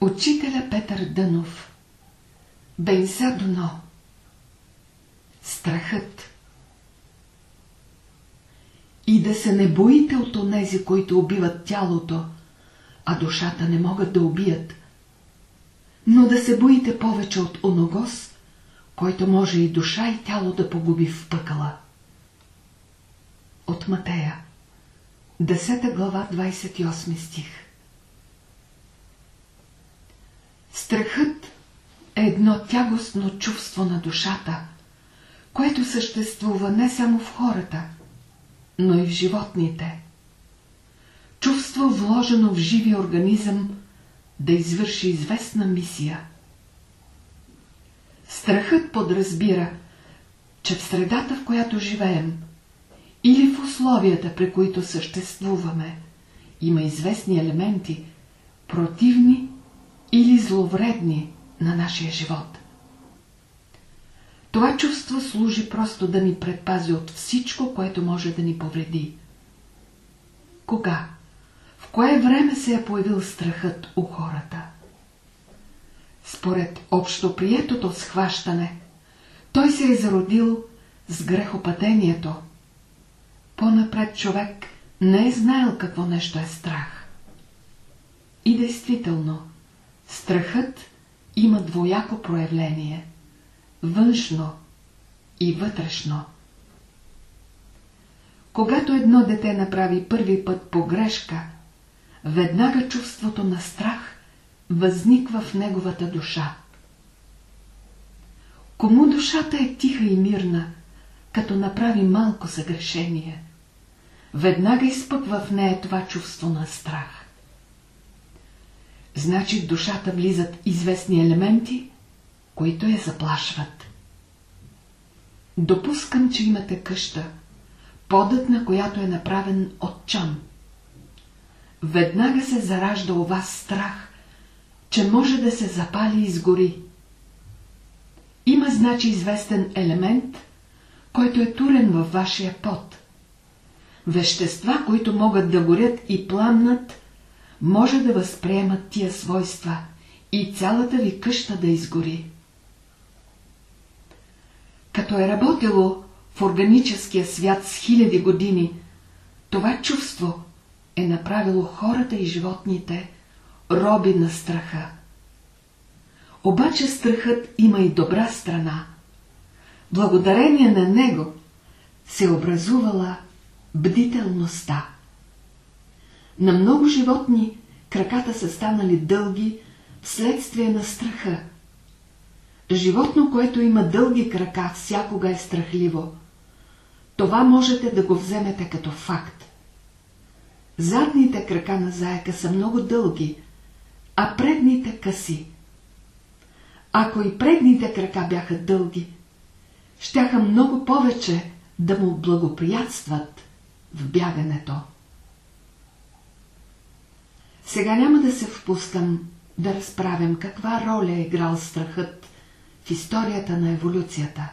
Учителя Петър Дънов. Бенса Доно. Страхът. И да се не боите от онези, които убиват тялото, а душата не могат да убият, но да се боите повече от оногос, който може и душа и тяло да погуби в пъкала. От Матея 10 глава 28 стих Страхът е едно тягостно чувство на душата, което съществува не само в хората, но и в животните. Чувство вложено в живия организъм да извърши известна мисия. Страхът подразбира, че в средата, в която живеем, или в условията, при които съществуваме, има известни елементи, противни или зловредни на нашия живот. Това чувство служи просто да ни предпази от всичко, което може да ни повреди. Кога? В кое време се е появил страхът у хората? Според общоприетото схващане, той се е зародил с грехопадението. По-напред човек не е знаел какво нещо е страх. И действително, Страхът има двояко проявление – външно и вътрешно. Когато едно дете направи първи път погрешка, веднага чувството на страх възниква в неговата душа. Кому душата е тиха и мирна, като направи малко съгрешение, веднага изпъква в нея това чувство на страх. Значи в душата влизат известни елементи, които я заплашват. Допускам, че имате къща, подът на която е направен от чан. Веднага се заражда у вас страх, че може да се запали и изгори. Има значи известен елемент, който е турен във вашия пот. Вещества, които могат да горят и пламнат, може да възприемат тия свойства и цялата ви къща да изгори. Като е работило в органическия свят с хиляди години, това чувство е направило хората и животните роби на страха. Обаче страхът има и добра страна. Благодарение на него се образувала бдителността. На много животни краката са станали дълги вследствие на страха. Животно, което има дълги крака, всякога е страхливо. Това можете да го вземете като факт. Задните крака на заека са много дълги, а предните къси. Ако и предните крака бяха дълги, щяха много повече да му благоприятстват в бягането. Сега няма да се впускам да разправям каква роля е играл страхът в историята на еволюцията.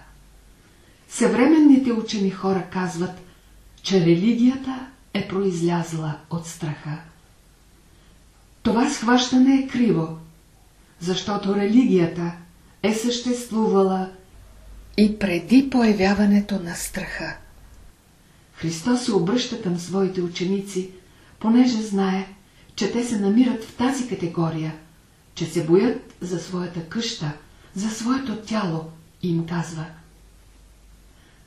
Съвременните учени хора казват, че религията е произлязла от страха. Това схващане е криво, защото религията е съществувала и преди появяването на страха. Христос се обръща към своите ученици, понеже знае, че те се намират в тази категория, че се боят за своята къща, за своето тяло им казва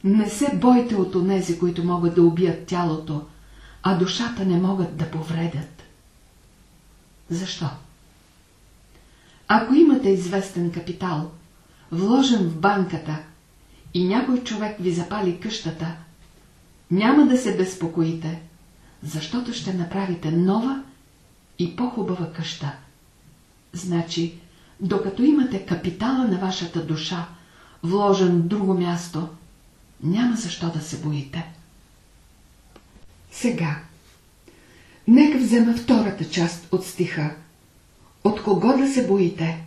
Не се бойте от онези, които могат да убият тялото, а душата не могат да повредят. Защо? Ако имате известен капитал, вложен в банката и някой човек ви запали къщата, няма да се безпокоите, защото ще направите нова и по-хубава къща. Значи, докато имате капитала на вашата душа, вложен в друго място, няма защо да се боите. Сега, нека взема втората част от стиха. От кого да се боите?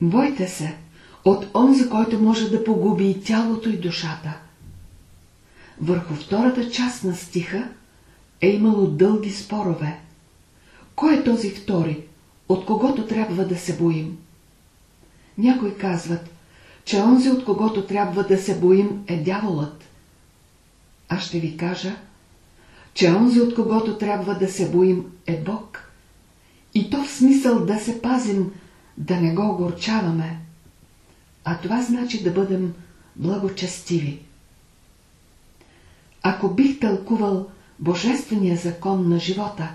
Бойте се от онзи, който може да погуби и тялото и душата. Върху втората част на стиха е имало дълги спорове. Кой е този втори? от когото трябва да се боим. Някои казват, че онзи, от когото трябва да се боим, е дяволът. Аз ще ви кажа, че онзи, от когото трябва да се боим, е Бог. И то в смисъл да се пазим, да не го огорчаваме. А това значи да бъдем благочестиви. Ако бих тълкувал Божествения закон на живота,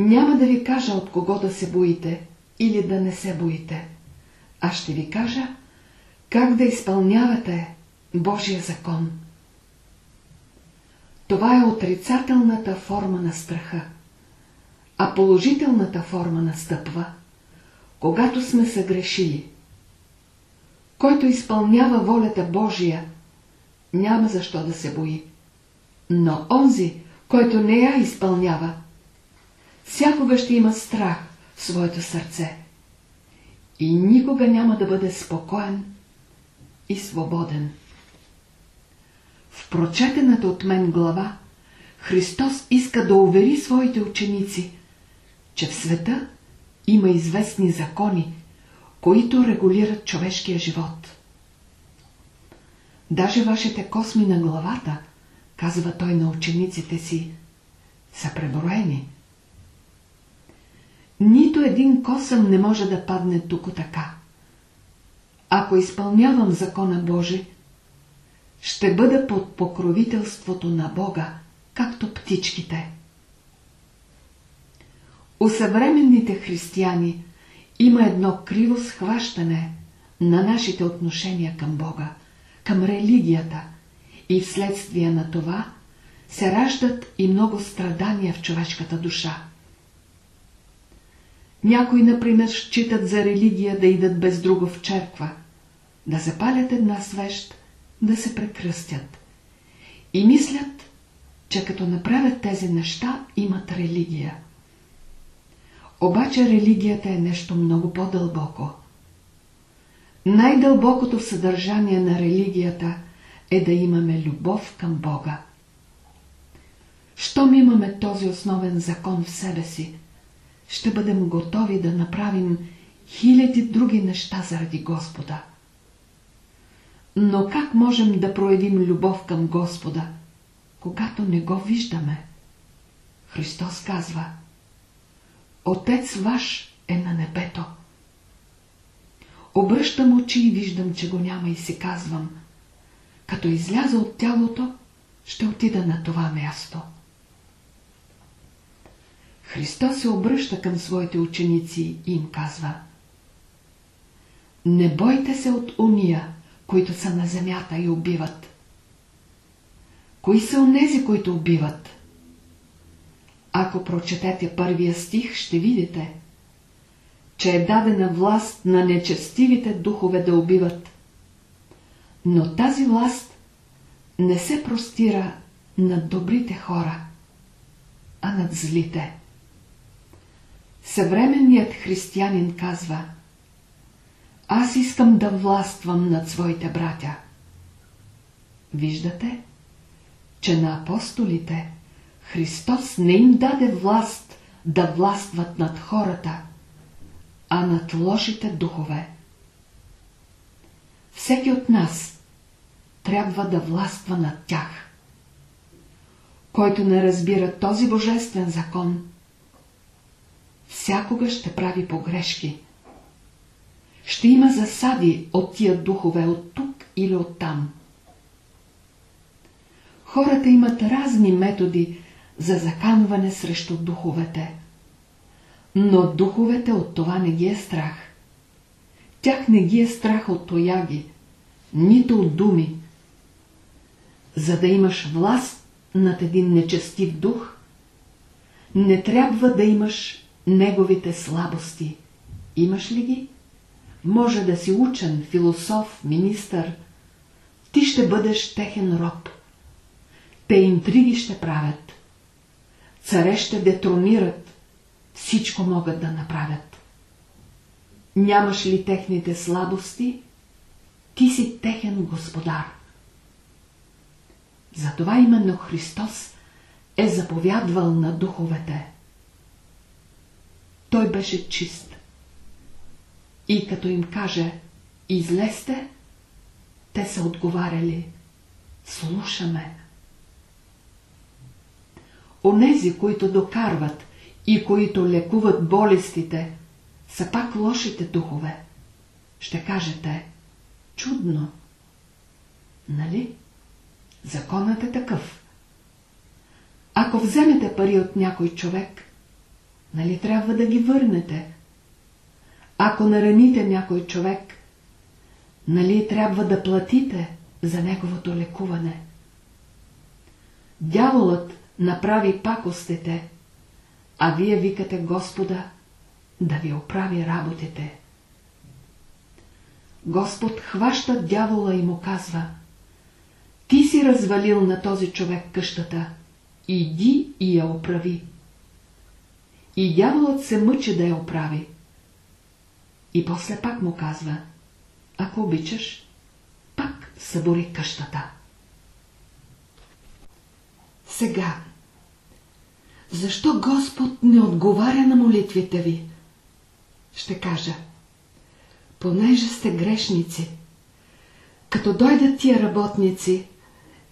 няма да ви кажа от кого да се боите или да не се боите. А ще ви кажа как да изпълнявате Божия закон. Това е отрицателната форма на страха, а положителната форма настъпва, когато сме съгрешили. Който изпълнява волята Божия, няма защо да се бои. Но онзи, който не я изпълнява, всякога ще има страх в своето сърце и никога няма да бъде спокоен и свободен. В прочетената от мен глава Христос иска да увери своите ученици, че в света има известни закони, които регулират човешкия живот. Даже вашите косми на главата, казва той на учениците си, са преброени. Нито един косъм не може да падне тук така. Ако изпълнявам закона Божи, ще бъда под покровителството на Бога, както птичките. У съвременните християни има едно криво схващане на нашите отношения към Бога, към религията и вследствие на това се раждат и много страдания в човешката душа. Някои, например, считат за религия да идат без друго в черква, да запалят една свещ, да се прекръстят. И мислят, че като направят тези неща, имат религия. Обаче религията е нещо много по-дълбоко. Най-дълбокото съдържание на религията е да имаме любов към Бога. Щом имаме този основен закон в себе си, ще бъдем готови да направим хиляди други неща заради Господа. Но как можем да проявим любов към Господа, когато не го виждаме? Христос казва Отец ваш е на небето. Обръщам очи и виждам, че го няма и си казвам Като изляза от тялото, ще отида на това място. Христос се обръща към своите ученици и им казва Не бойте се от уния, които са на земята и убиват. Кои са онези, които убиват? Ако прочетете първия стих, ще видите, че е дадена власт на нечестивите духове да убиват. Но тази власт не се простира над добрите хора, а над злите. Съвременният християнин казва Аз искам да властвам над своите братя. Виждате, че на апостолите Христос не им даде власт да властват над хората, а над лошите духове. Всеки от нас трябва да властва над тях. Който не разбира този божествен закон, всякога ще прави погрешки. Ще има засади от тия духове от тук или от там. Хората имат разни методи за заканване срещу духовете. Но духовете от това не ги е страх. Тях не ги е страх от тояги, нито от думи. За да имаш власт над един нечестив дух, не трябва да имаш неговите слабости. Имаш ли ги? Може да си учен, философ, министър. Ти ще бъдеш техен роб. Те интриги ще правят. Царе ще детронират. Всичко могат да направят. Нямаш ли техните слабости? Ти си техен господар. Затова именно Христос е заповядвал на духовете. Той беше чист. И като им каже, излезте, те са отговаряли, слушаме. Онези, които докарват и които лекуват болестите, са пак лошите духове. Ще кажете, чудно. Нали? Законът е такъв. Ако вземете пари от някой човек, нали трябва да ги върнете? Ако нараните някой човек, нали трябва да платите за неговото лекуване? Дяволът направи пакостите, а вие викате Господа да ви оправи работите. Господ хваща дявола и му казва Ти си развалил на този човек къщата, иди и я оправи. И дяволът се мъчи да я оправи. И после пак му казва Ако обичаш, пак събори къщата. Сега, защо Господ не отговаря на молитвите ви? Ще кажа, понеже сте грешници. Като дойдат тия работници,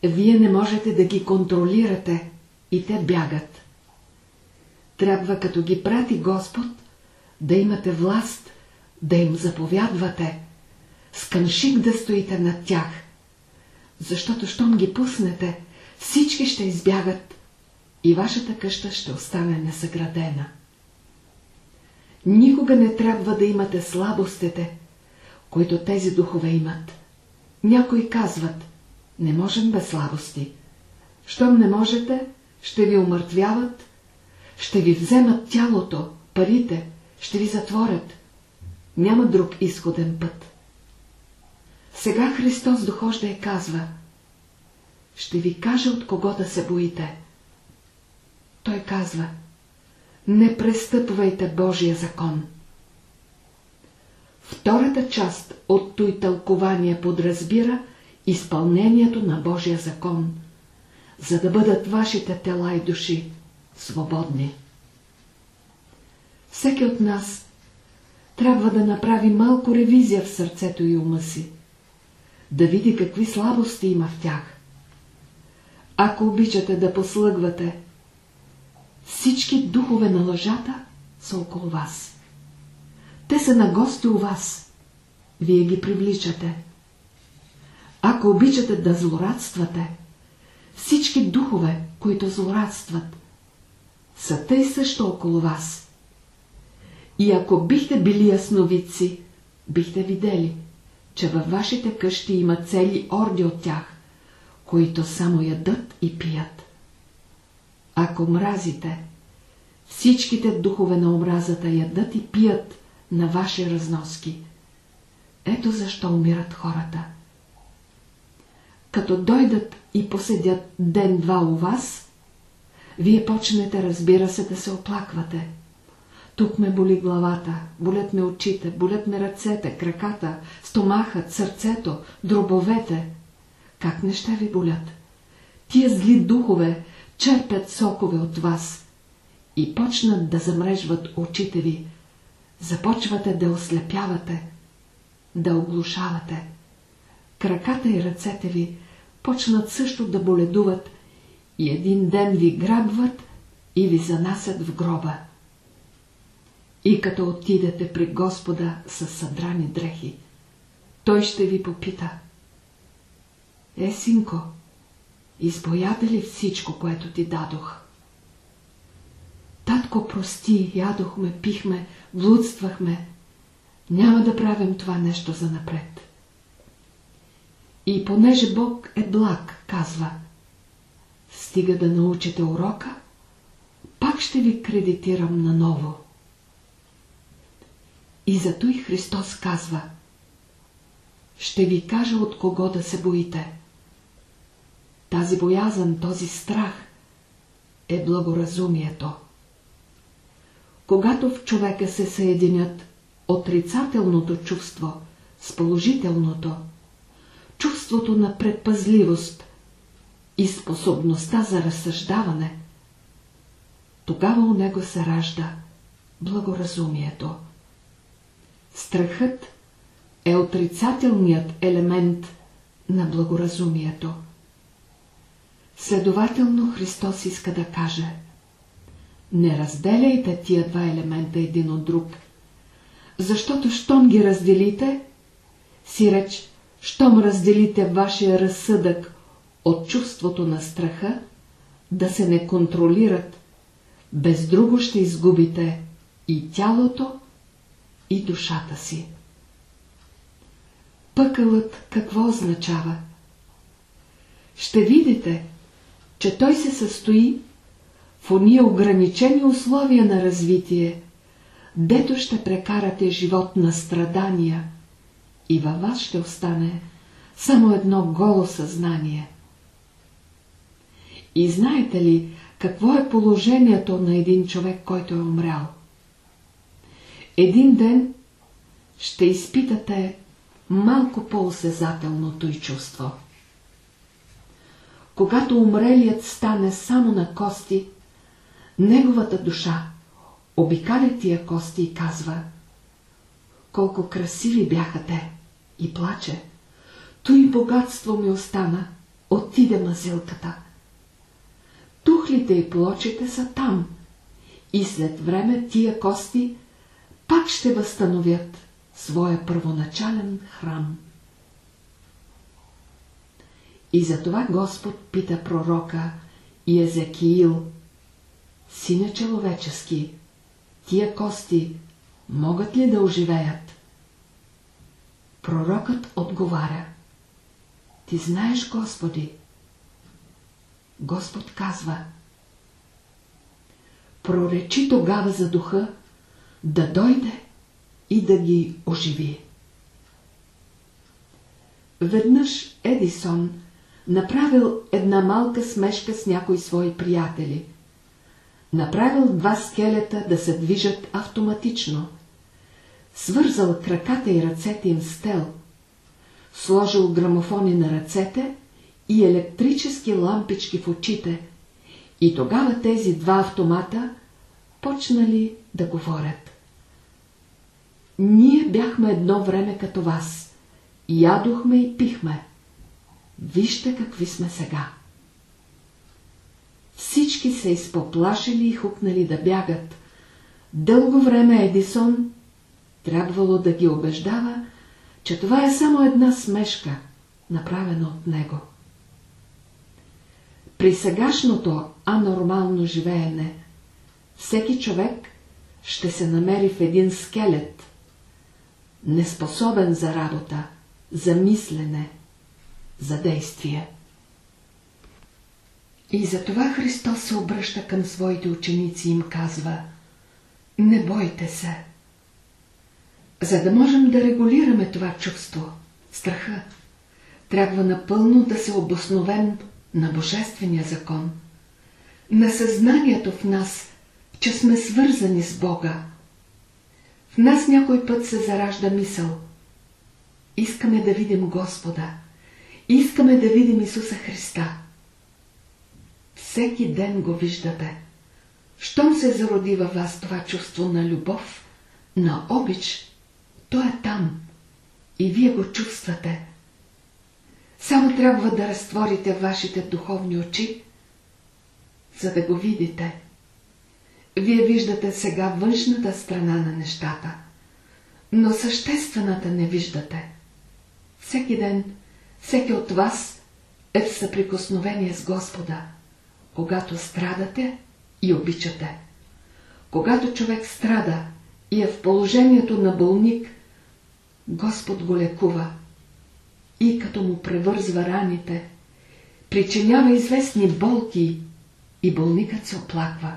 вие не можете да ги контролирате и те бягат. Трябва като ги прати Господ, да имате власт, да им заповядвате, с къншик да стоите над тях. Защото, щом ги пуснете, всички ще избягат и вашата къща ще остане несъградена. Никога не трябва да имате слабостите, които тези духове имат. Някои казват, не можем без слабости. Щом не можете, ще ви умъртвяват, ще ви вземат тялото, парите, ще ви затворят. Няма друг изходен път. Сега Христос дохожда и казва, ще ви кажа от кого да се боите. Той казва, не престъпвайте Божия закон. Втората част от той тълкование подразбира изпълнението на Божия закон, за да бъдат вашите тела и души свободни. Всеки от нас трябва да направи малко ревизия в сърцето и ума си, да види какви слабости има в тях. Ако обичате да послъгвате, всички духове на лъжата са около вас. Те са на гости у вас. Вие ги привличате. Ако обичате да злорадствате, всички духове, които злорадстват, са тъй също около вас. И ако бихте били ясновидци, бихте видели, че във вашите къщи има цели орди от тях, които само ядат и пият. Ако мразите, всичките духове на омразата ядат и пият на ваши разноски. Ето защо умират хората. Като дойдат и поседят ден-два у вас, вие почнете, разбира се, да се оплаквате. Тук ме боли главата, болят ме очите, болят ме ръцете, краката, стомахът, сърцето, дробовете. Как не ще ви болят? Тия зли духове черпят сокове от вас и почнат да замрежват очите ви. Започвате да ослепявате, да оглушавате. Краката и ръцете ви почнат също да боледуват и един ден ви грабват и ви занасят в гроба. И като отидете при Господа с съдрани дрехи, той ще ви попита. Е, синко, избояда ли всичко, което ти дадох? Татко, прости, ядохме, пихме, блудствахме. Няма да правим това нещо за напред. И понеже Бог е благ, казва, стига да научите урока, пак ще ви кредитирам наново. И зато и Христос казва, ще ви кажа от кого да се боите. Тази боязън, този страх е благоразумието. Когато в човека се съединят отрицателното чувство с положителното, чувството на предпазливост и способността за разсъждаване, тогава у него се ражда благоразумието. Страхът е отрицателният елемент на благоразумието. Следователно Христос иска да каже Не разделяйте тия два елемента един от друг, защото щом ги разделите, си реч, щом разделите вашия разсъдък от чувството на страха, да се не контролират, без друго ще изгубите и тялото, и душата си. Пъкълът какво означава? Ще видите, че той се състои в уния ограничени условия на развитие, дето ще прекарате живот на страдания и във вас ще остане само едно голо съзнание. И знаете ли, какво е положението на един човек, който е умрял? Един ден ще изпитате малко по-осезателното и чувство. Когато умрелият стане само на кости, неговата душа обикаля тия кости и казва Колко красиви бяха те! И плаче. Той богатство ми остана, отиде мазилката. Тухлите и плочите са там и след време тия кости пак ще възстановят своя първоначален храм. И затова Господ пита пророка Езекиил, Сине човечески, тия кости могат ли да оживеят? Пророкът отговаря, Ти знаеш, Господи. Господ казва, Проречи тогава за духа да дойде и да ги оживи. Веднъж Едисон направил една малка смешка с някои свои приятели. Направил два скелета да се движат автоматично. Свързал краката и ръцете им с тел. Сложил грамофони на ръцете и електрически лампички в очите. И тогава тези два автомата почнали да говорят. Ние бяхме едно време като вас. Ядохме и пихме. Вижте какви сме сега. Всички се изпоплашили и хукнали да бягат. Дълго време Едисон трябвало да ги убеждава, че това е само една смешка, направена от него. При сегашното анормално живеене, всеки човек ще се намери в един скелет, неспособен за работа, за мислене, за действие. И затова Христос се обръща към своите ученици и им казва Не бойте се. За да можем да регулираме това чувство, страха, трябва напълно да се обосновем на Божествения закон, на съзнанието в нас, че сме свързани с Бога. В нас някой път се заражда мисъл. Искаме да видим Господа. Искаме да видим Исуса Христа. Всеки ден го виждате. Щом се зароди във вас това чувство на любов, на обич, то е там. И вие го чувствате. Само трябва да разтворите вашите духовни очи, за да го видите. Вие виждате сега външната страна на нещата, но съществената не виждате. Всеки ден, всеки от вас е в съприкосновение с Господа, когато страдате и обичате. Когато човек страда и е в положението на болник, Господ го лекува и като му превързва раните, причинява известни болки и болникът се оплаква.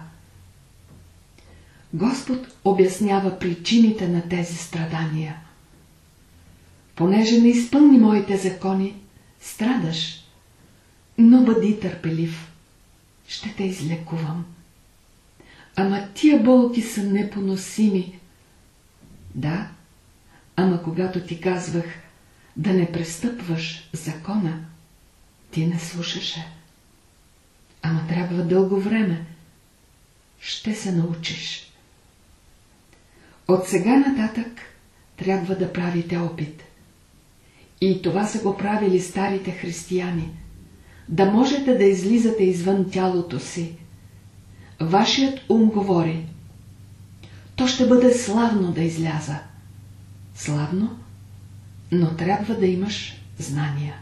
Господ обяснява причините на тези страдания. Понеже не изпълни моите закони, страдаш, но бъди търпелив. Ще те излекувам. Ама тия болки са непоносими. Да, ама когато ти казвах да не престъпваш закона, ти не слушаше. Ама трябва дълго време. Ще се научиш. От сега нататък трябва да правите опит. И това са го правили старите християни. Да можете да излизате извън тялото си. Вашият ум говори. То ще бъде славно да изляза. Славно, но трябва да имаш знания.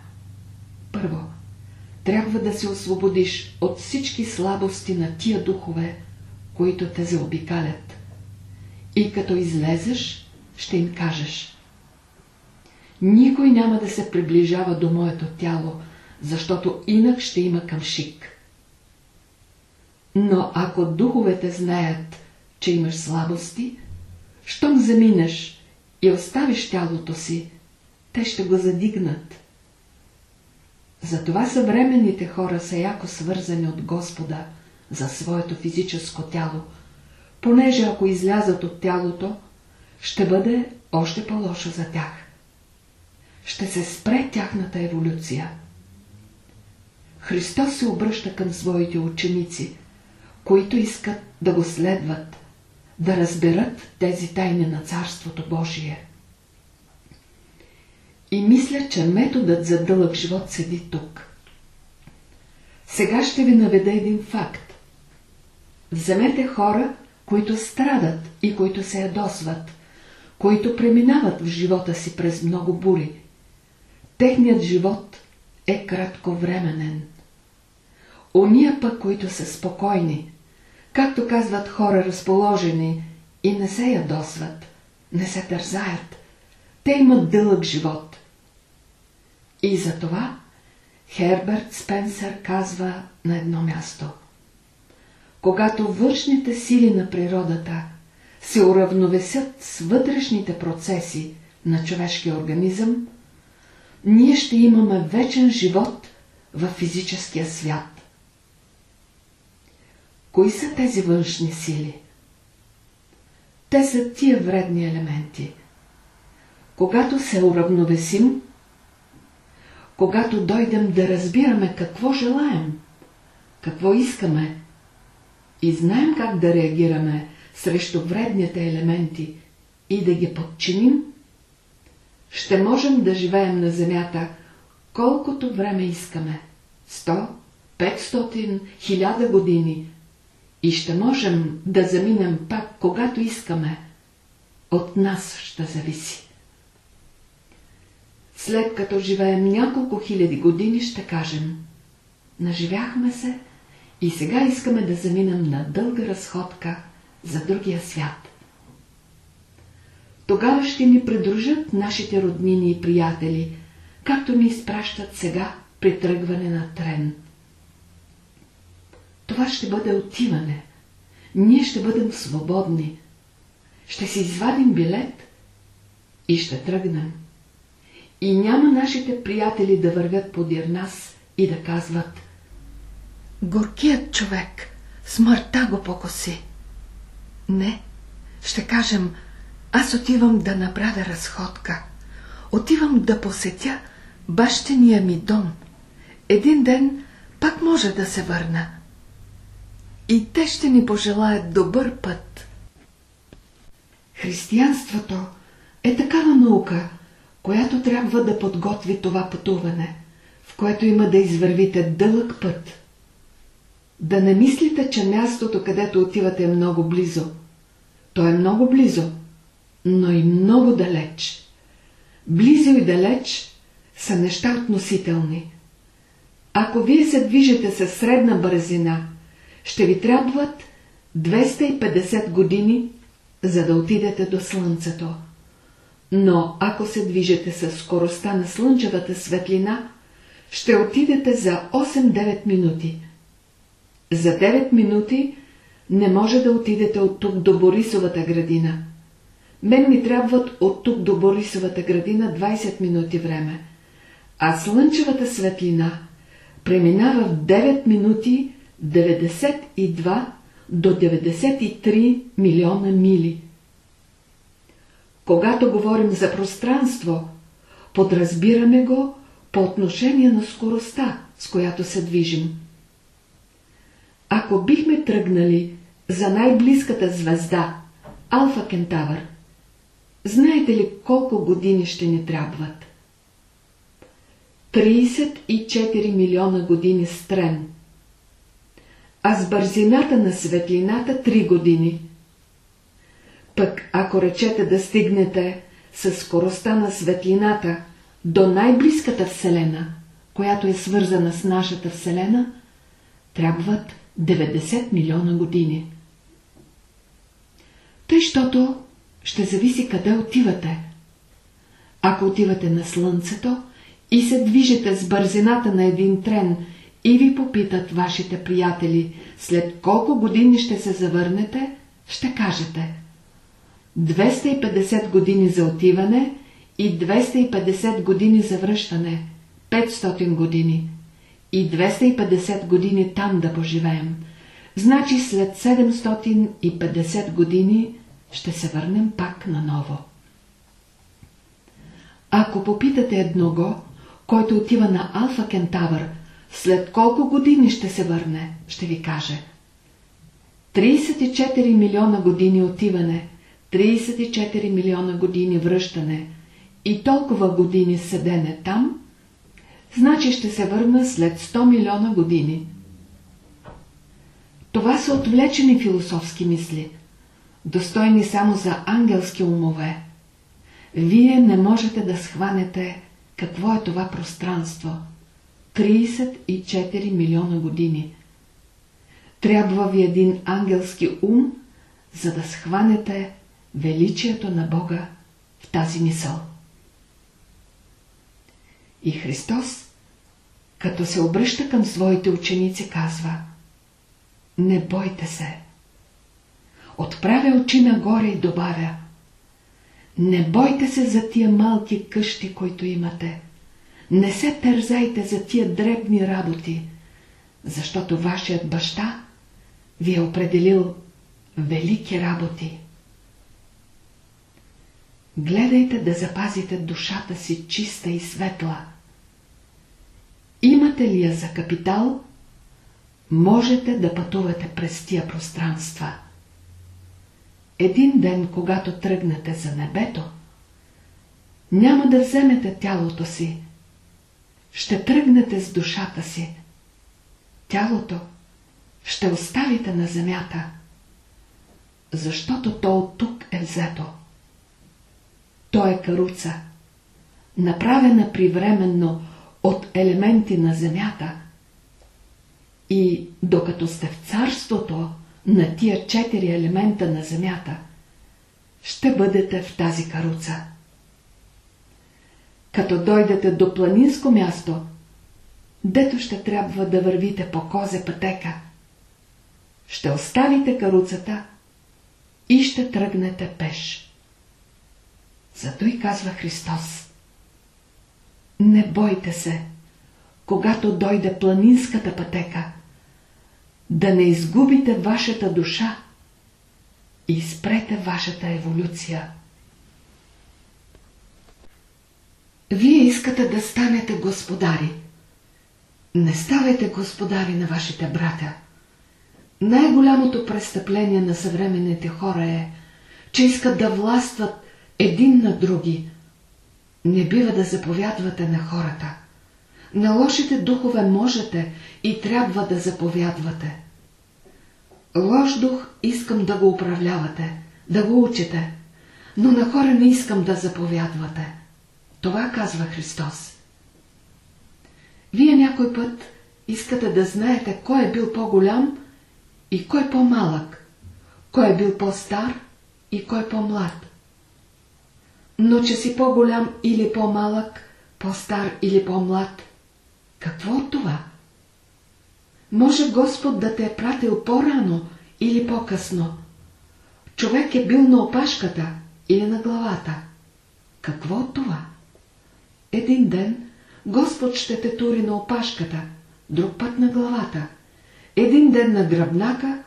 Първо, трябва да се освободиш от всички слабости на тия духове, които те заобикалят. И като излезеш, ще им кажеш. Никой няма да се приближава до моето тяло, защото инак ще има къмшик. Но ако духовете знаят, че имаш слабости, щом заминеш и оставиш тялото си, те ще го задигнат. Затова съвременните хора са яко свързани от Господа за своето физическо тяло, понеже ако излязат от тялото, ще бъде още по-лошо за тях. Ще се спре тяхната еволюция. Христос се обръща към своите ученици, които искат да го следват, да разберат тези тайни на Царството Божие. И мисля, че методът за дълъг живот седи тук. Сега ще ви наведа един факт. Вземете хора, които страдат и които се ядосват, които преминават в живота си през много бури. Техният живот е кратковременен. Ония пък, които са спокойни, както казват хора разположени и не се ядосват, не се тързаят, те имат дълъг живот. И затова Херберт Спенсър казва на едно място. Когато външните сили на природата се уравновесят с вътрешните процеси на човешкия организъм, ние ще имаме вечен живот в физическия свят. Кои са тези външни сили? Те са тия вредни елементи. Когато се уравновесим, когато дойдем да разбираме какво желаем, какво искаме и знаем как да реагираме срещу вредните елементи и да ги подчиним, ще можем да живеем на земята колкото време искаме. 100, 500, 1000 години. И ще можем да заминем пак, когато искаме. От нас ще зависи. След като живеем няколко хиляди години, ще кажем Наживяхме се и сега искаме да заминем на дълга разходка за другия свят. Тогава ще ни придружат нашите роднини и приятели, както ни изпращат сега при тръгване на трен. Това ще бъде отиване. Ние ще бъдем свободни. Ще си извадим билет и ще тръгнем. И няма нашите приятели да вървят подир нас и да казват Горкият човек, смъртта го покоси. Не, ще кажем, аз отивам да направя разходка. Отивам да посетя бащения ми дом. Един ден пак може да се върна. И те ще ни пожелаят добър път. Християнството е такава наука, която трябва да подготви това пътуване, в което има да извървите дълъг път. Да не мислите, че мястото, където отивате е много близо. То е много близо, но и много далеч. Близо и далеч са неща относителни. Ако вие се движете със средна бързина, ще ви трябват 250 години, за да отидете до Слънцето. Но ако се движете с скоростта на слънчевата светлина, ще отидете за 8-9 минути. За 9 минути не може да отидете от тук до Борисовата градина. Мен ми трябват от тук до Борисовата градина 20 минути време, а слънчевата светлина преминава в 9 минути 92 до 93 милиона мили. Когато говорим за пространство, подразбираме го по отношение на скоростта, с която се движим. Ако бихме тръгнали за най-близката звезда, Алфа Кентавър, Знаете ли колко години ще ни трябват? 34 милиона години стрен. А с бързината на светлината 3 години. Пък ако речете да стигнете с скоростта на светлината до най-близката Вселена, която е свързана с нашата Вселена, трябват 90 милиона години. Тъй, щото ще зависи къде отивате. Ако отивате на Слънцето и се движите с бързината на един трен и ви попитат вашите приятели след колко години ще се завърнете, ще кажете 250 години за отиване и 250 години за връщане, 500 години и 250 години там да поживеем. Значи след 750 години ще се върнем пак наново. Ако попитате едного, който отива на Алфа Кентавър, след колко години ще се върне, ще ви каже. 34 милиона години отиване, 34 милиона години връщане и толкова години седене там, значи ще се върна след 100 милиона години. Това са отвлечени философски мисли, достойни само за ангелски умове. Вие не можете да схванете какво е това пространство. 34 милиона години. Трябва ви един ангелски ум, за да схванете величието на Бога в тази мисъл. И Христос, като се обръща към своите ученици, казва Не бойте се. Отправя очи нагоре и добавя Не бойте се за тия малки къщи, които имате. Не се тързайте за тия дребни работи, защото вашият баща ви е определил велики работи. Гледайте да запазите душата си чиста и светла. Имате ли я за капитал, можете да пътувате през тия пространства. Един ден, когато тръгнете за небето, няма да вземете тялото си, ще тръгнете с душата си. Тялото ще оставите на земята, защото то от тук е взето. То е каруца, направена привременно от елементи на земята. И докато сте в царството на тия четири елемента на земята, ще бъдете в тази каруца. Като дойдете до планинско място, дето ще трябва да вървите по козе пътека, ще оставите каруцата и ще тръгнете пеш. Зато и казва Христос. Не бойте се, когато дойде планинската пътека, да не изгубите вашата душа и спрете вашата еволюция. Вие искате да станете господари. Не ставайте господари на вашите брата. Най-голямото престъпление на съвременните хора е, че искат да властват един на други. Не бива да заповядвате на хората. На лошите духове можете и трябва да заповядвате. Лош дух искам да го управлявате, да го учите, но на хора не искам да заповядвате. Това казва Христос. Вие някой път искате да знаете кой е бил по-голям и кой по-малък, кой е бил по-стар и кой по-млад но че си по-голям или по-малък, по-стар или по-млад. Какво от това? Може Господ да те е пратил по-рано или по-късно. Човек е бил на опашката или на главата. Какво от това? Един ден Господ ще те тури на опашката, друг път на главата. Един ден на гръбнака,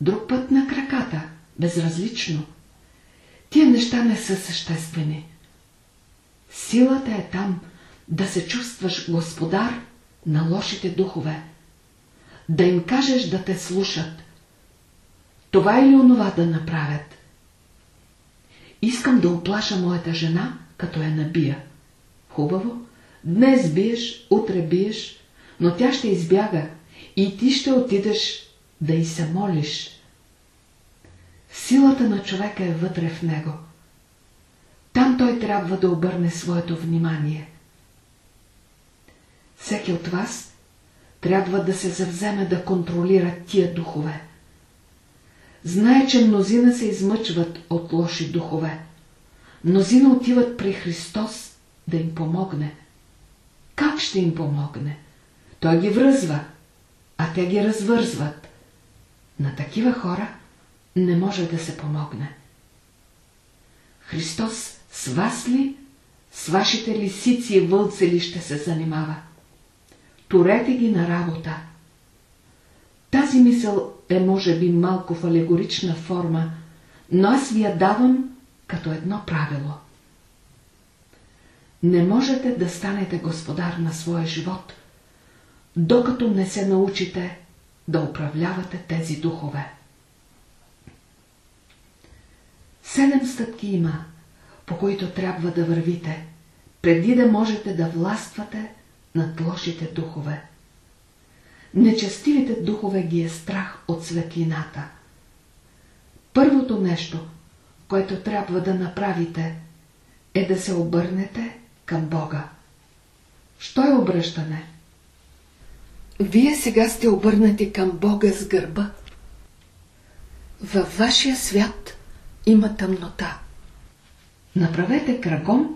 друг път на краката, безразлично. Тия неща не са съществени. Силата е там да се чувстваш господар на лошите духове, да им кажеш да те слушат. Това или онова да направят. Искам да оплаша моята жена, като я набия. Хубаво, днес биеш, утре биеш, но тя ще избяга и ти ще отидеш да й се молиш. Силата на човека е вътре в него. Там той трябва да обърне своето внимание. Всеки от вас трябва да се завземе да контролира тия духове. Знае, че мнозина се измъчват от лоши духове. Мнозина отиват при Христос да им помогне. Как ще им помогне? Той ги връзва, а те ги развързват. На такива хора не може да се помогне. Христос с вас ли, с вашите лисици и вълци ли ще се занимава? Турете ги на работа. Тази мисъл е може би малко в алегорична форма, но аз ви я давам като едно правило. Не можете да станете господар на своя живот, докато не се научите да управлявате тези духове. Седем стъпки има, по които трябва да вървите, преди да можете да властвате над лошите духове. Нечестивите духове ги е страх от светлината. Първото нещо, което трябва да направите, е да се обърнете към Бога. Що е обръщане? Вие сега сте обърнати към Бога с гърба. Във вашия свят има тъмнота. Направете кръгом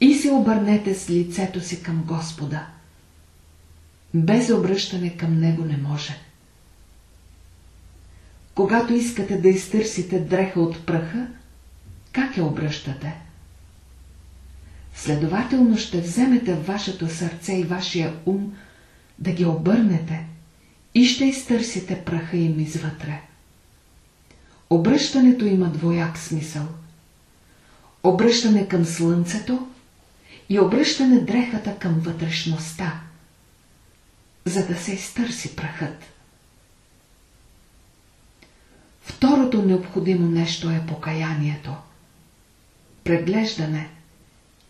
и се обърнете с лицето си към Господа. Без обръщане към Него не може. Когато искате да изтърсите дреха от пръха, как я обръщате? Следователно ще вземете вашето сърце и вашия ум да ги обърнете и ще изтърсите праха им извътре. Обръщането има двояк смисъл. Обръщане към слънцето и обръщане дрехата към вътрешността, за да се изтърси прахът. Второто необходимо нещо е покаянието. Преглеждане,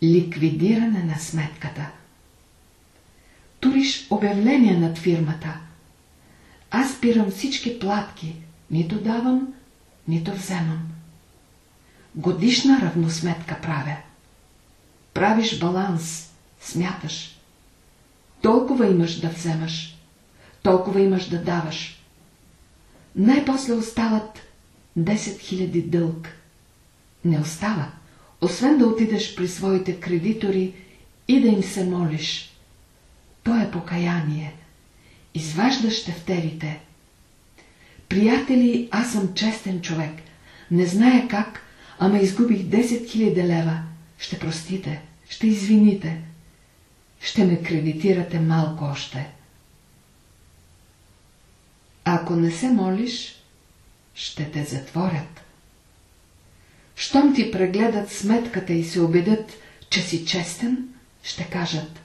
ликвидиране на сметката. Туриш обявление над фирмата. Аз спирам всички платки, нито давам, нито вземам. Годишна равносметка правя. Правиш баланс, смяташ. Толкова имаш да вземаш, толкова имаш да даваш. Най-после остават 10 000 дълг. Не остава, освен да отидеш при своите кредитори и да им се молиш. То е покаяние. Изваждаш тефтерите. Приятели, аз съм честен човек. Не зная как, ама изгубих 10 000 лева. Ще простите, ще извините. Ще ме кредитирате малко още. Ако не се молиш, ще те затворят. Щом ти прегледат сметката и се убедят, че си честен, ще кажат.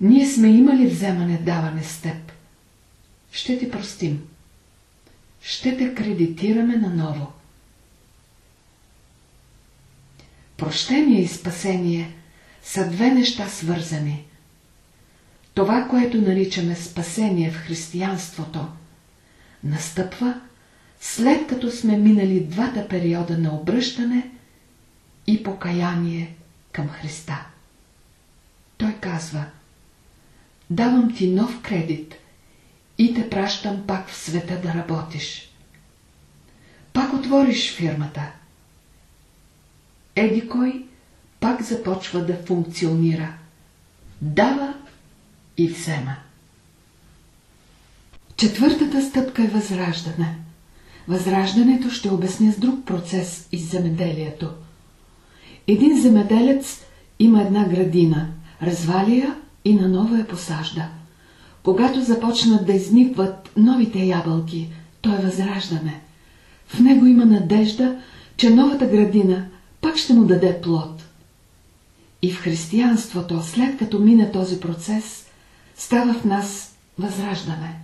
Ние сме имали вземане-даване с теб. Ще ти простим. Ще те кредитираме наново. Прощение и спасение са две неща свързани. Това, което наричаме спасение в християнството, настъпва след като сме минали двата периода на обръщане и покаяние към Христа. Той казва, давам ти нов кредит и те пращам пак в света да работиш. Пак отвориш фирмата – еди кой пак започва да функционира. Дава и взема. Четвъртата стъпка е възраждане. Възраждането ще обясня с друг процес из земеделието. Един земеделец има една градина, разваля я и наново я посажда. Когато започнат да изникват новите ябълки, то е възраждане. В него има надежда, че новата градина пак ще му даде плод. И в християнството, след като мине този процес, става в нас възраждане.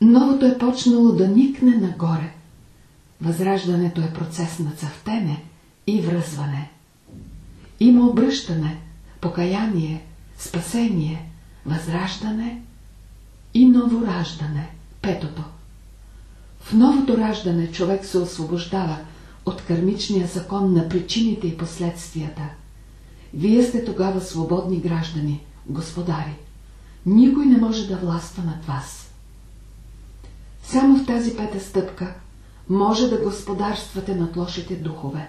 Новото е почнало да никне нагоре. Възраждането е процес на цъфтене и връзване. Има обръщане, покаяние, спасение, възраждане и новораждане. Петото. В новото раждане човек се освобождава от кармичния закон на причините и последствията. Вие сте тогава свободни граждани, господари. Никой не може да властва над вас. Само в тази пета стъпка може да господарствате над лошите духове.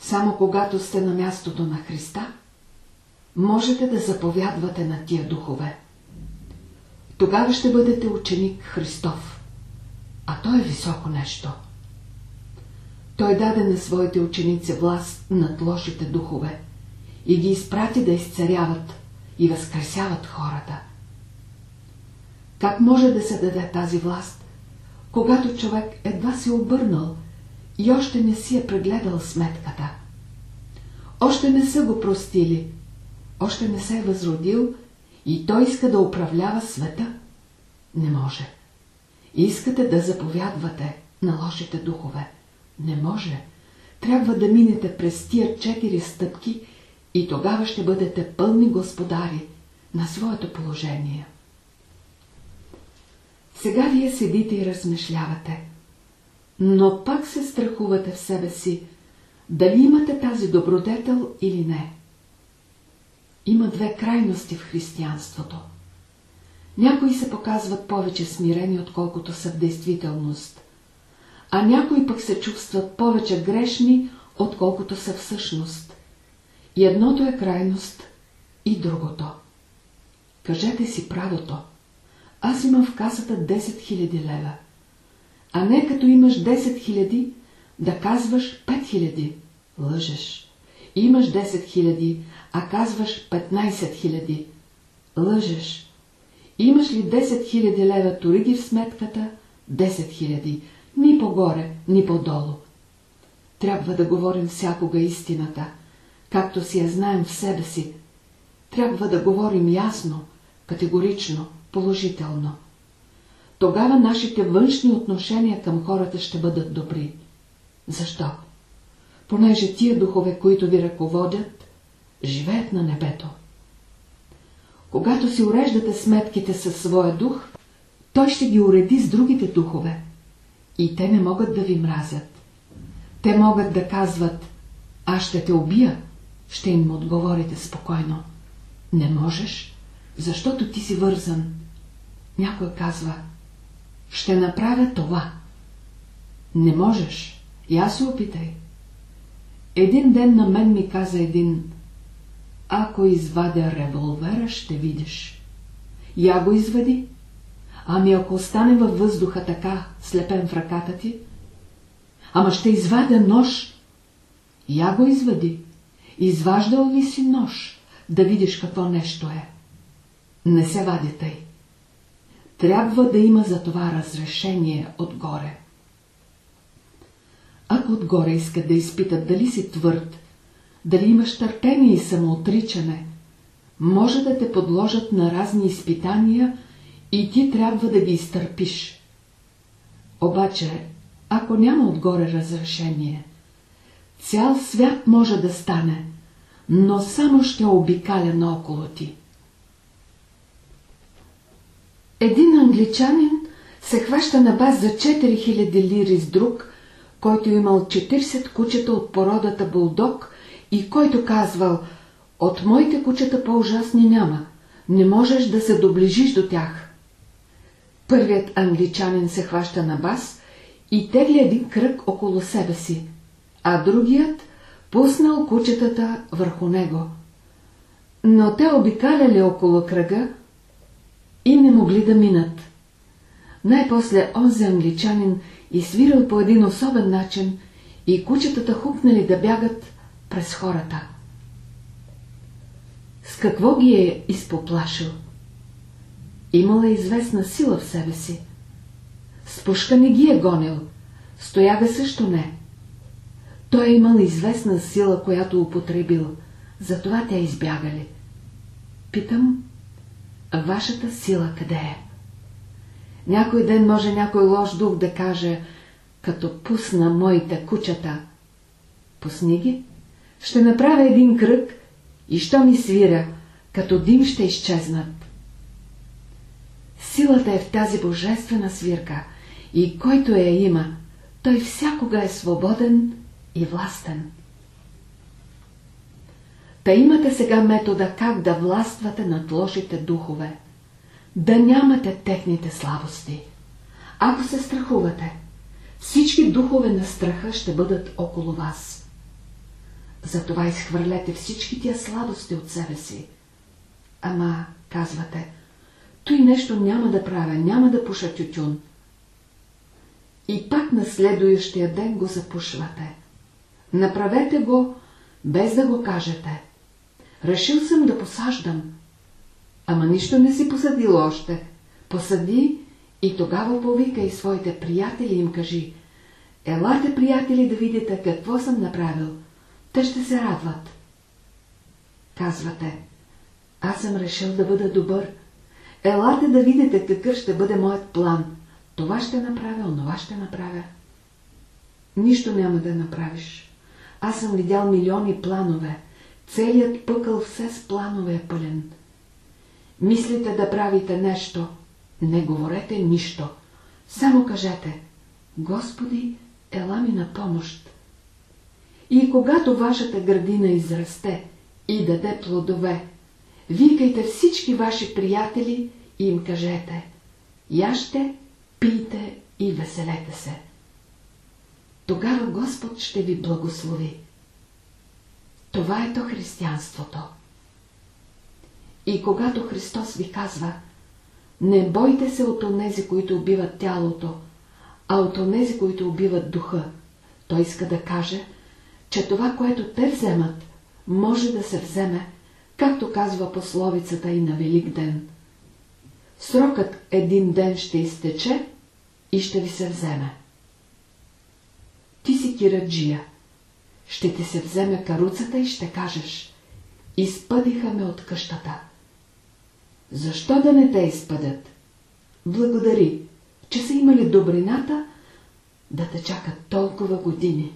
Само когато сте на мястото на Христа, можете да заповядвате на тия духове. Тогава ще бъдете ученик Христов, а той е високо нещо. Той даде на своите ученици власт над лошите духове и ги изпрати да изцаряват и възкресяват хората. Как може да се даде тази власт, когато човек едва се обърнал и още не си е прегледал сметката? Още не са го простили, още не се е възродил и той иска да управлява света? Не може. Искате да заповядвате на лошите духове. Не може. Трябва да минете през тия четири стъпки и тогава ще бъдете пълни господари на своето положение. Сега вие седите и размишлявате, но пак се страхувате в себе си, дали имате тази добродетел или не. Има две крайности в християнството. Някои се показват повече смирени, отколкото са в действителност, а някои пък се чувстват повече грешни, отколкото са всъщност. И едното е крайност, и другото. Кажете си правото. Аз имам в касата 10 000 лева. А не като имаш 10 000, да казваш 5 000. Лъжеш. Имаш 10 000, а казваш 15 000. Лъжеш. Имаш ли 10 000 лева, тори ги в сметката 10 000. Ни по-горе, ни по-долу. Трябва да говорим всякога истината, както си я знаем в себе си. Трябва да говорим ясно, категорично, положително. Тогава нашите външни отношения към хората ще бъдат добри. Защо? Понеже тия духове, които ви ръководят, живеят на небето. Когато си уреждате сметките със своя дух, той ще ги уреди с другите духове. И те не могат да ви мразят. Те могат да казват, аз ще те убия, ще им отговорите спокойно. Не можеш, защото ти си вързан. Някой казва, ще направя това. Не можеш, и аз се опитай. Един ден на мен ми каза един, ако извадя револвера, ще видиш. Я го извади. Ами ако остане във въздуха така, слепен в ръката ти? Ама ще извадя нож. Я го извади. Изваждал ли си нож, да видиш какво нещо е? Не се вади тъй. Трябва да има за това разрешение отгоре. Ако отгоре искат да изпитат дали си твърд, дали имаш търпение и самоотричане, може да те подложат на разни изпитания и ти трябва да ги изтърпиш. Обаче, ако няма отгоре разрешение, цял свят може да стане, но само ще обикаля наоколо ти. Един англичанин се хваща на баз за 4000 лири с друг, който имал 40 кучета от породата булдог и който казвал «От моите кучета по-ужасни няма, не можеш да се доближиш до тях». Първият англичанин се хваща на бас и тегли един кръг около себе си, а другият пуснал кучетата върху него. Но те обикаляли около кръга и не могли да минат. Най-после онзи англичанин изсвирал по един особен начин и кучетата хукнали да бягат през хората. С какво ги е изпоплашил? Имала известна сила в себе си. С пушка не ги е гонил, стояга също не. Той е имал известна сила, която употребил, затова те избягали. Питам, вашата сила къде е? Някой ден може някой лош дух да каже, като пусна моите кучета. Пусни ги, ще направя един кръг и що ми свира, като дим ще изчезнат. Силата е в тази божествена свирка и който я има, той всякога е свободен и властен. Та имате сега метода как да властвате над лошите духове, да нямате техните слабости. Ако се страхувате, всички духове на страха ще бъдат около вас. Затова изхвърлете всички тия слабости от себе си. Ама, казвате, той нещо няма да правя, няма да пуша тютюн. И пак на следующия ден го запушвате. Направете го, без да го кажете. Решил съм да посаждам. Ама нищо не си посадил още. Посади и тогава повика и своите приятели им кажи. Елате, приятели, да видите какво съм направил. Те ще се радват. Казвате, аз съм решил да бъда добър. Елате да видите какъв ще бъде моят план. Това ще направя, онова ще направя. Нищо няма да направиш. Аз съм видял милиони планове. Целият пъкъл все с планове е пълен. Мислите да правите нещо, не говорете нищо. Само кажете, Господи, ела ми на помощ. И когато вашата градина израсте и даде плодове, викайте всички ваши приятели и им кажете, яще, пийте и веселете се. Тогава Господ ще ви благослови. Това е то християнството. И когато Христос ви казва, не бойте се от онези, които убиват тялото, а от онези, които убиват духа, той иска да каже, че това, което те вземат, може да се вземе, както казва пословицата и на Велик ден. Срокът един ден ще изтече и ще ви се вземе. Ти си кираджия. Ще ти се вземе каруцата и ще кажеш Изпъдиха ме от къщата. Защо да не те изпъдят? Благодари, че са имали добрината да те чакат толкова години.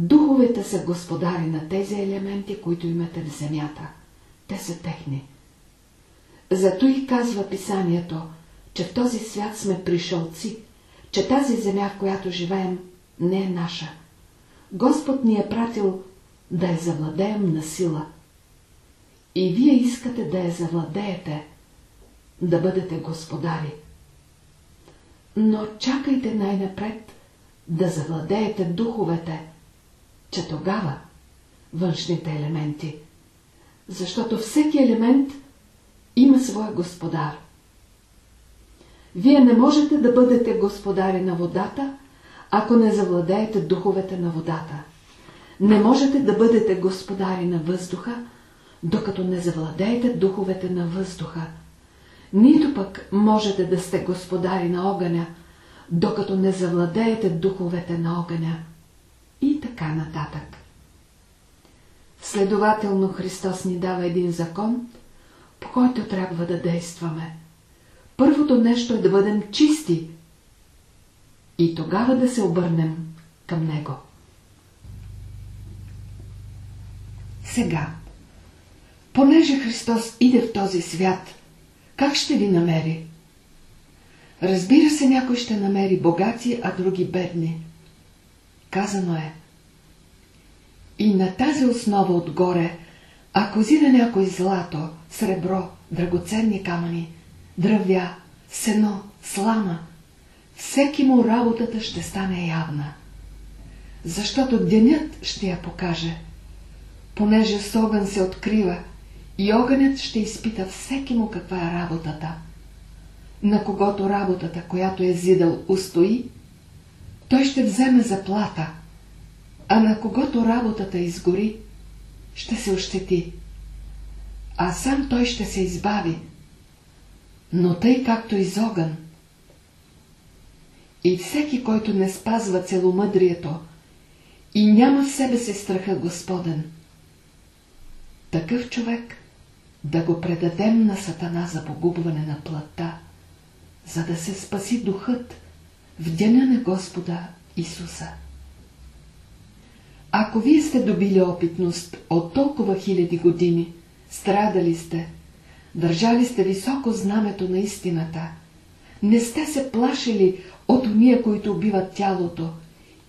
Духовете са господари на тези елементи, които имате в земята. Те са техни. Зато и казва писанието, че в този свят сме пришълци, че тази земя, в която живеем, не е наша. Господ ни е пратил да я завладеем на сила. И вие искате да я завладеете, да бъдете господари. Но чакайте най-напред да завладеете духовете, че тогава външните елементи, защото всеки елемент има своя господар. Вие не можете да бъдете господари на водата, ако не завладеете духовете на водата. Не можете да бъдете господари на въздуха, докато не завладеете духовете на въздуха. Нито пък можете да сте господари на огъня, докато не завладеете духовете на огъня. Така нататък. Следователно Христос ни дава един закон, по който трябва да действаме. Първото нещо е да бъдем чисти и тогава да се обърнем към Него. Сега, понеже Христос иде в този свят, как ще ви намери? Разбира се, някой ще намери богати, а други бедни. Казано е. И на тази основа отгоре, ако зида някой злато, сребро, драгоценни камъни, дървя, сено, слама, всеки му работата ще стане явна. Защото денят ще я покаже. Понеже с огън се открива и огънят ще изпита всеки му каква е работата. На когото работата, която е зидал, устои, той ще вземе заплата, а на когото работата изгори, ще се ощети. А сам той ще се избави, но тъй както из огън. И всеки, който не спазва целомъдрието и няма в себе си страха Господен, такъв човек да го предадем на Сатана за погубване на плътта, за да се спаси духът, в деня на Господа Исуса. Ако вие сте добили опитност от толкова хиляди години, страдали сте, държали сте високо знамето на истината, не сте се плашили от уния, които убиват тялото,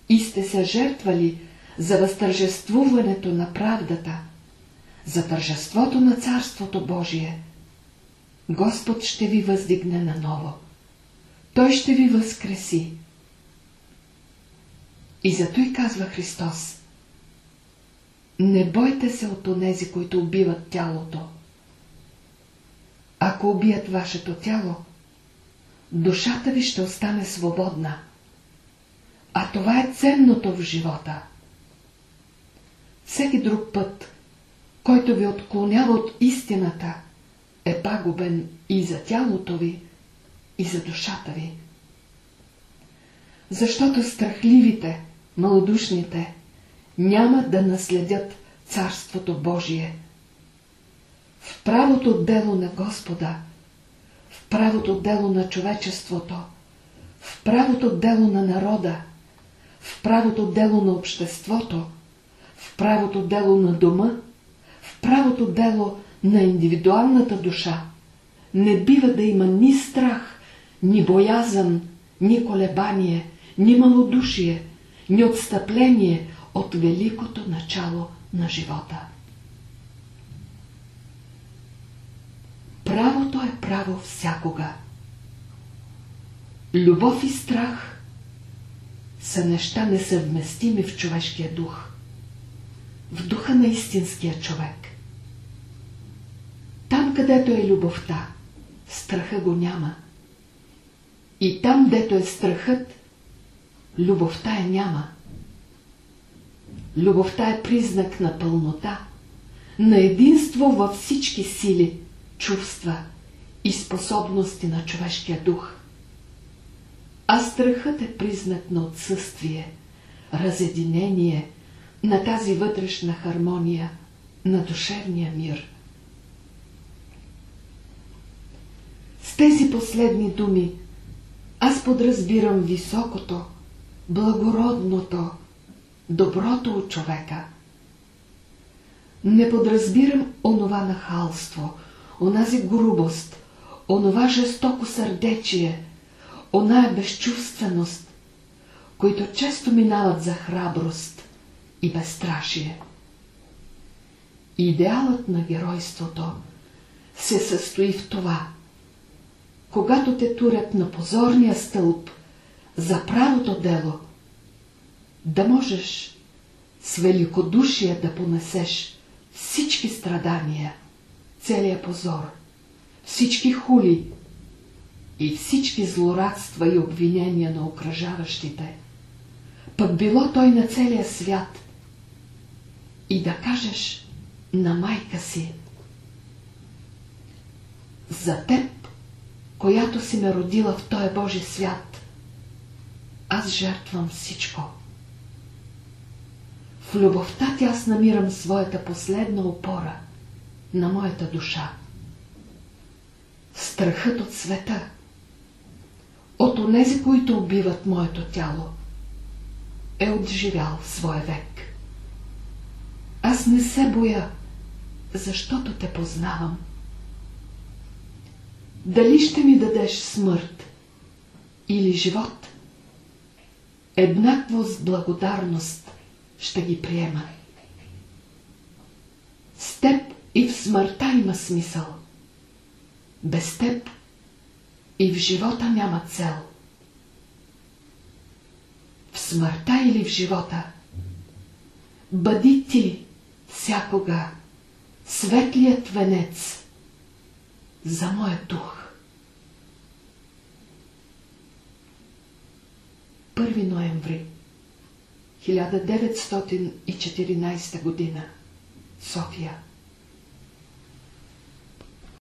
и сте се жертвали за възтържествуването на правдата, за тържеството на Царството Божие. Господ ще ви въздигне наново. Той ще ви възкреси. И зато и казва Христос. Не бойте се от онези, които убиват тялото. Ако убият вашето тяло, душата ви ще остане свободна. А това е ценното в живота. Всеки друг път, който ви отклонява от истината, е пагубен и за тялото ви, и за душата ви. Защото страхливите, малодушните, няма да наследят Царството Божие. В правото дело на Господа, в правото дело на човечеството, в правото дело на народа, в правото дело на обществото, в правото дело на дома, в правото дело на индивидуалната душа, не бива да има ни страх, ни боязън, ни колебание, ни малодушие, ни отстъпление от великото начало на живота. Правото е право всякога. Любов и страх са неща несъвместими в човешкия дух, в духа на истинския човек. Там, където е любовта, страха го няма. И там, дето е страхът, любовта е няма. Любовта е признак на пълнота, на единство във всички сили, чувства и способности на човешкия дух. А страхът е признак на отсъствие, разединение, на тази вътрешна хармония, на душевния мир. С тези последни думи аз подразбирам високото, благородното, доброто от човека. Не подразбирам онова нахалство, онази грубост, онова жестоко сърдечие, оная безчувственост, които често минават за храброст и безстрашие. Идеалът на геройството се състои в това, когато те турят на позорния стълб за правото дело – да можеш с великодушие да понесеш всички страдания, целия позор, всички хули и всички злорадства и обвинения на окръжаващите, пък било той на целия свят, и да кажеш на майка си, за теб, която си ме родила в този Божи свят, аз жертвам всичко. В любовта ти аз намирам своята последна опора на моята душа. Страхът от света, от онези, които убиват моето тяло, е отживял своя век. Аз не се боя, защото те познавам. Дали ще ми дадеш смърт или живот? Еднакво с благодарност ще ги приема. С теб и в смъртта има смисъл. Без теб и в живота няма цел. В смъртта или в живота бъди ти всякога светлият венец за моя дух. 1 ноември 1914 година. София